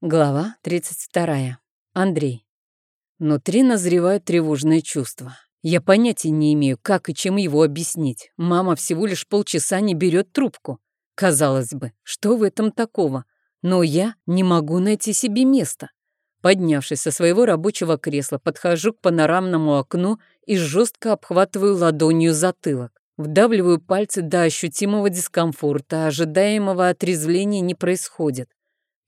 Глава 32. Андрей. Внутри назревают тревожные чувства. Я понятия не имею, как и чем его объяснить. Мама всего лишь полчаса не берет трубку. Казалось бы, что в этом такого? Но я не могу найти себе места. Поднявшись со своего рабочего кресла, подхожу к панорамному окну и жестко обхватываю ладонью затылок. Вдавливаю пальцы до ощутимого дискомфорта, ожидаемого отрезвления не происходит.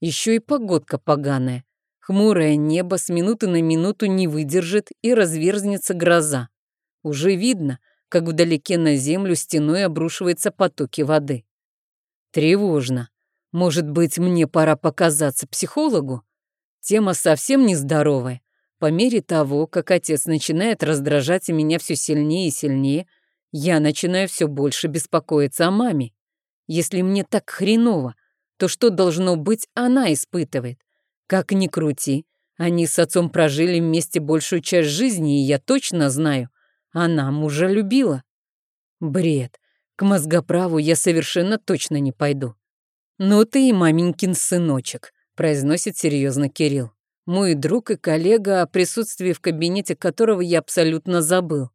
Еще и погодка поганая. Хмурое небо с минуты на минуту не выдержит и разверзнется гроза. Уже видно, как вдалеке на землю стеной обрушиваются потоки воды. Тревожно. Может быть, мне пора показаться психологу? Тема совсем нездоровая. По мере того, как отец начинает раздражать меня все сильнее и сильнее, я начинаю все больше беспокоиться о маме. Если мне так хреново, то что должно быть, она испытывает. Как ни крути, они с отцом прожили вместе большую часть жизни, и я точно знаю, она мужа любила. Бред. К мозгоправу я совершенно точно не пойду. «Ну ты и маменькин сыночек», — произносит серьезно Кирилл. Мой друг и коллега, о присутствии в кабинете которого я абсолютно забыл.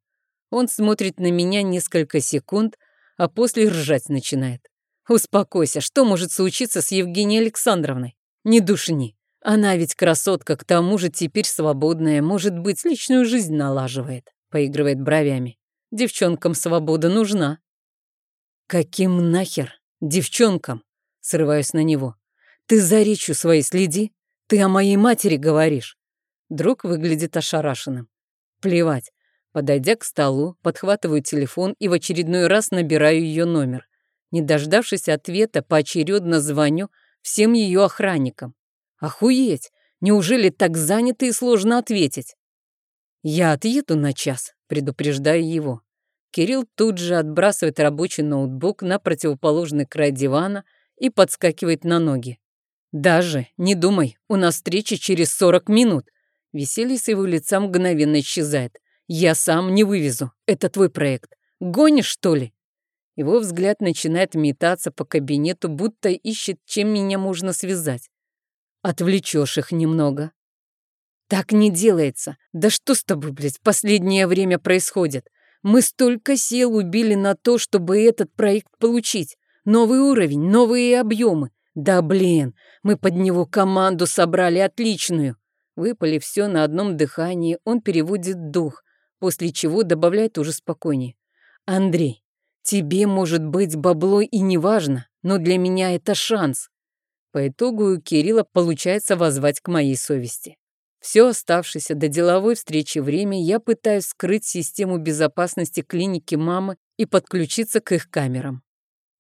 Он смотрит на меня несколько секунд, а после ржать начинает. Успокойся, что может случиться с Евгенией Александровной? Не душни. Она ведь красотка, к тому же теперь свободная, может быть, личную жизнь налаживает, поигрывает бровями. Девчонкам свобода нужна. Каким нахер девчонкам? Срываюсь на него. Ты за речью своей следи. Ты о моей матери говоришь. Друг выглядит ошарашенным. Плевать. Подойдя к столу, подхватываю телефон и в очередной раз набираю ее номер. Не дождавшись ответа, поочередно звоню всем ее охранникам. Охуеть! Неужели так занято и сложно ответить? Я отъеду на час, предупреждаю его. Кирилл тут же отбрасывает рабочий ноутбук на противоположный край дивана и подскакивает на ноги. «Даже не думай, у нас встреча через 40 минут». Веселье с его лица мгновенно исчезает. «Я сам не вывезу. Это твой проект. Гонишь, что ли?» Его взгляд начинает метаться по кабинету, будто ищет, чем меня можно связать. Отвлечешь их немного. Так не делается. Да что с тобой, блядь, в последнее время происходит? Мы столько сил убили на то, чтобы этот проект получить. Новый уровень, новые объемы. Да блин, мы под него команду собрали отличную. Выпали все на одном дыхании, он переводит дух, после чего добавляет уже спокойнее. Андрей, Тебе, может быть, бабло и не важно, но для меня это шанс. По итогу у Кирилла получается возвать к моей совести. Все оставшееся до деловой встречи время я пытаюсь скрыть систему безопасности клиники мамы и подключиться к их камерам.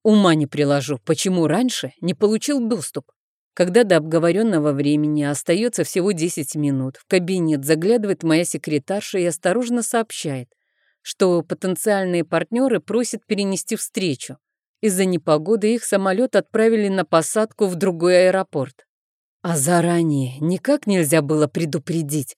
Ума не приложу, почему раньше не получил доступ. Когда до обговоренного времени остается всего 10 минут, в кабинет заглядывает моя секретарша и осторожно сообщает, что потенциальные партнеры просят перенести встречу. Из-за непогоды их самолет отправили на посадку в другой аэропорт. А заранее никак нельзя было предупредить.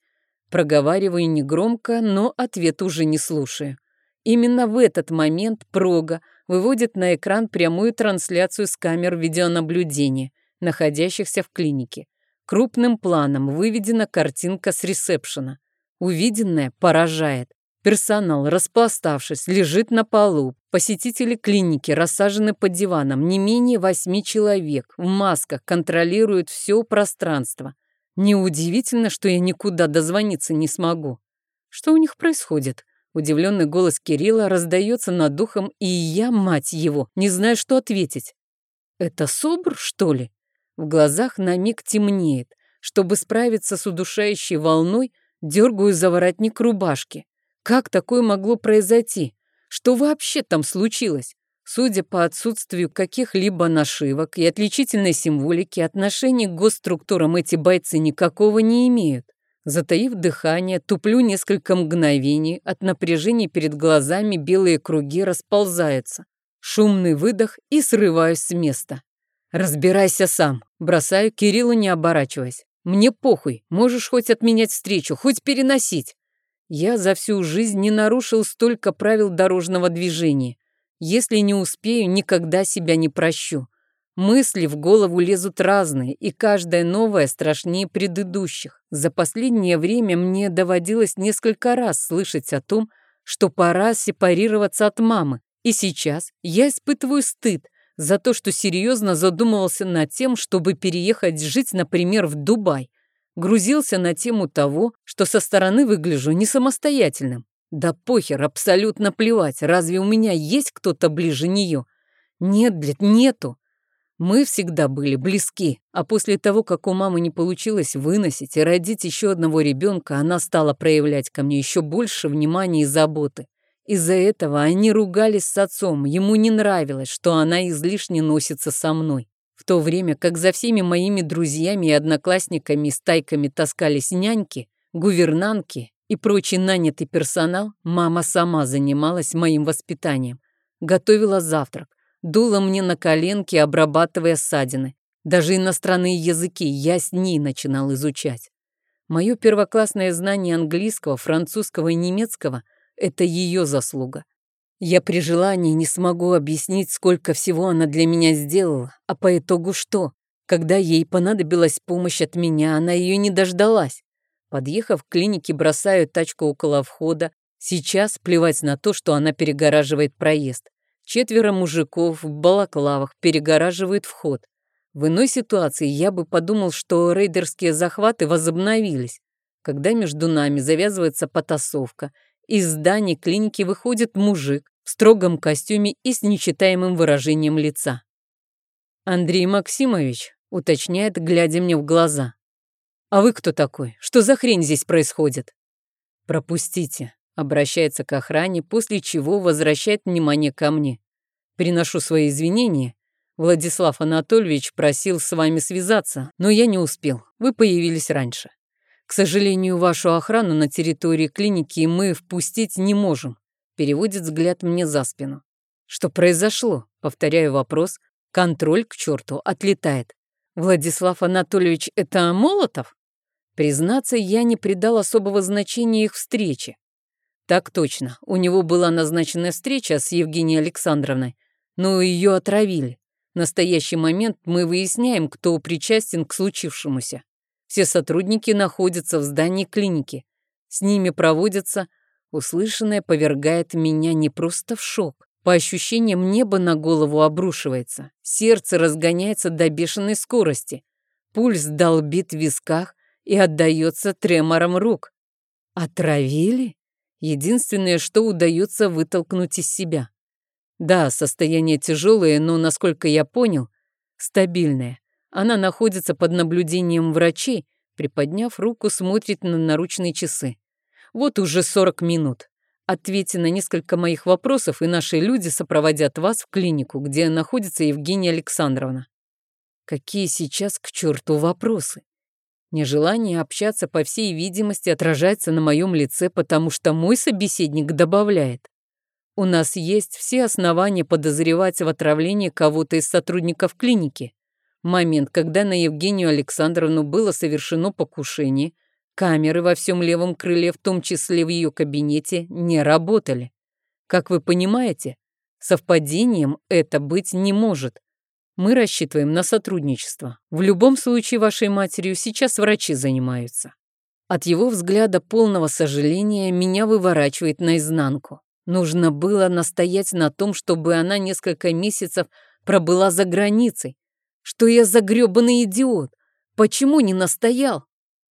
Проговариваю негромко, но ответ уже не слушаю. Именно в этот момент Прога выводит на экран прямую трансляцию с камер видеонаблюдения, находящихся в клинике. Крупным планом выведена картинка с ресепшена. Увиденное поражает. Персонал, распластавшись, лежит на полу. Посетители клиники рассажены под диваном. Не менее восьми человек в масках контролируют все пространство. Неудивительно, что я никуда дозвониться не смогу. Что у них происходит? Удивленный голос Кирилла раздается над духом, и я, мать его, не знаю, что ответить. Это СОБР, что ли? В глазах на миг темнеет. Чтобы справиться с удушающей волной, дергаю за воротник рубашки. Как такое могло произойти? Что вообще там случилось? Судя по отсутствию каких-либо нашивок и отличительной символики, отношений к госструктурам эти бойцы никакого не имеют. Затаив дыхание, туплю несколько мгновений, от напряжения перед глазами белые круги расползаются. Шумный выдох и срываюсь с места. «Разбирайся сам», бросаю Кириллу, не оборачиваясь. «Мне похуй, можешь хоть отменять встречу, хоть переносить. Я за всю жизнь не нарушил столько правил дорожного движения. Если не успею, никогда себя не прощу. Мысли в голову лезут разные, и каждая новая страшнее предыдущих. За последнее время мне доводилось несколько раз слышать о том, что пора сепарироваться от мамы. И сейчас я испытываю стыд за то, что серьезно задумывался над тем, чтобы переехать жить, например, в Дубай. Грузился на тему того, что со стороны выгляжу не самостоятельным. Да похер, абсолютно плевать, разве у меня есть кто-то ближе нее? Нет, блядь, нету. Мы всегда были близки, а после того, как у мамы не получилось выносить и родить еще одного ребенка, она стала проявлять ко мне еще больше внимания и заботы. Из-за этого они ругались с отцом, ему не нравилось, что она излишне носится со мной. В то время как за всеми моими друзьями и одноклассниками стайками таскались няньки, гувернантки и прочий нанятый персонал, мама сама занималась моим воспитанием. Готовила завтрак, дула мне на коленки, обрабатывая ссадины. Даже иностранные языки я с ней начинал изучать. Мое первоклассное знание английского, французского и немецкого – это ее заслуга. Я при желании не смогу объяснить, сколько всего она для меня сделала, а по итогу что? Когда ей понадобилась помощь от меня, она ее не дождалась. Подъехав к клинике, бросаю тачку около входа. Сейчас плевать на то, что она перегораживает проезд. Четверо мужиков в балаклавах перегораживают вход. В иной ситуации я бы подумал, что рейдерские захваты возобновились. Когда между нами завязывается потасовка, из здания клиники выходит мужик в строгом костюме и с нечитаемым выражением лица. «Андрей Максимович», — уточняет, глядя мне в глаза. «А вы кто такой? Что за хрень здесь происходит?» «Пропустите», Обращается к охране, после чего возвращает внимание ко мне. Приношу свои извинения. Владислав Анатольевич просил с вами связаться, но я не успел. Вы появились раньше. К сожалению, вашу охрану на территории клиники мы впустить не можем. Переводит взгляд мне за спину. Что произошло? Повторяю вопрос. Контроль к черту отлетает. Владислав Анатольевич, это Молотов? Признаться, я не придал особого значения их встрече. Так точно. У него была назначена встреча с Евгенией Александровной, но ее отравили. В настоящий момент мы выясняем, кто причастен к случившемуся. Все сотрудники находятся в здании клиники. С ними проводятся... Услышанное повергает меня не просто в шок. По ощущениям, небо на голову обрушивается. Сердце разгоняется до бешеной скорости. Пульс долбит в висках и отдается тремором рук. Отравили? Единственное, что удается вытолкнуть из себя. Да, состояние тяжелое, но, насколько я понял, стабильное. Она находится под наблюдением врачей, приподняв руку, смотрит на наручные часы. Вот уже 40 минут. Ответьте на несколько моих вопросов, и наши люди сопроводят вас в клинику, где находится Евгения Александровна. Какие сейчас к черту вопросы? Нежелание общаться, по всей видимости, отражается на моем лице, потому что мой собеседник добавляет. У нас есть все основания подозревать в отравлении кого-то из сотрудников клиники. Момент, когда на Евгению Александровну было совершено покушение, камеры во всем левом крыле, в том числе в ее кабинете, не работали. Как вы понимаете, совпадением это быть не может. Мы рассчитываем на сотрудничество. В любом случае, вашей матерью сейчас врачи занимаются. От его взгляда полного сожаления меня выворачивает наизнанку. Нужно было настоять на том, чтобы она несколько месяцев пробыла за границей. Что я за грёбаный идиот? Почему не настоял?